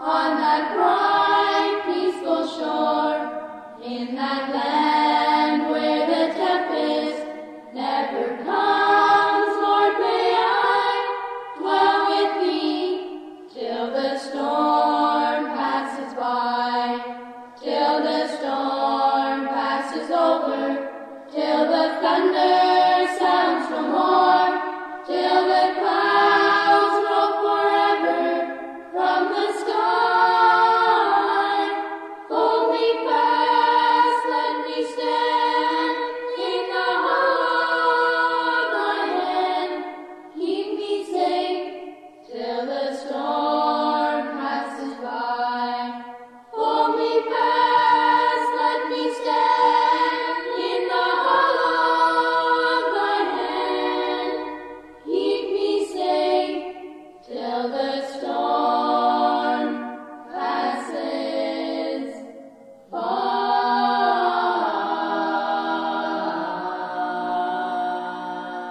on that bright, peaceful shore, in that land where the tempest never comes, Lord, may I dwell with thee till the storm passes by, till the storm passes over, till the thunder sounds no more, till the Stop.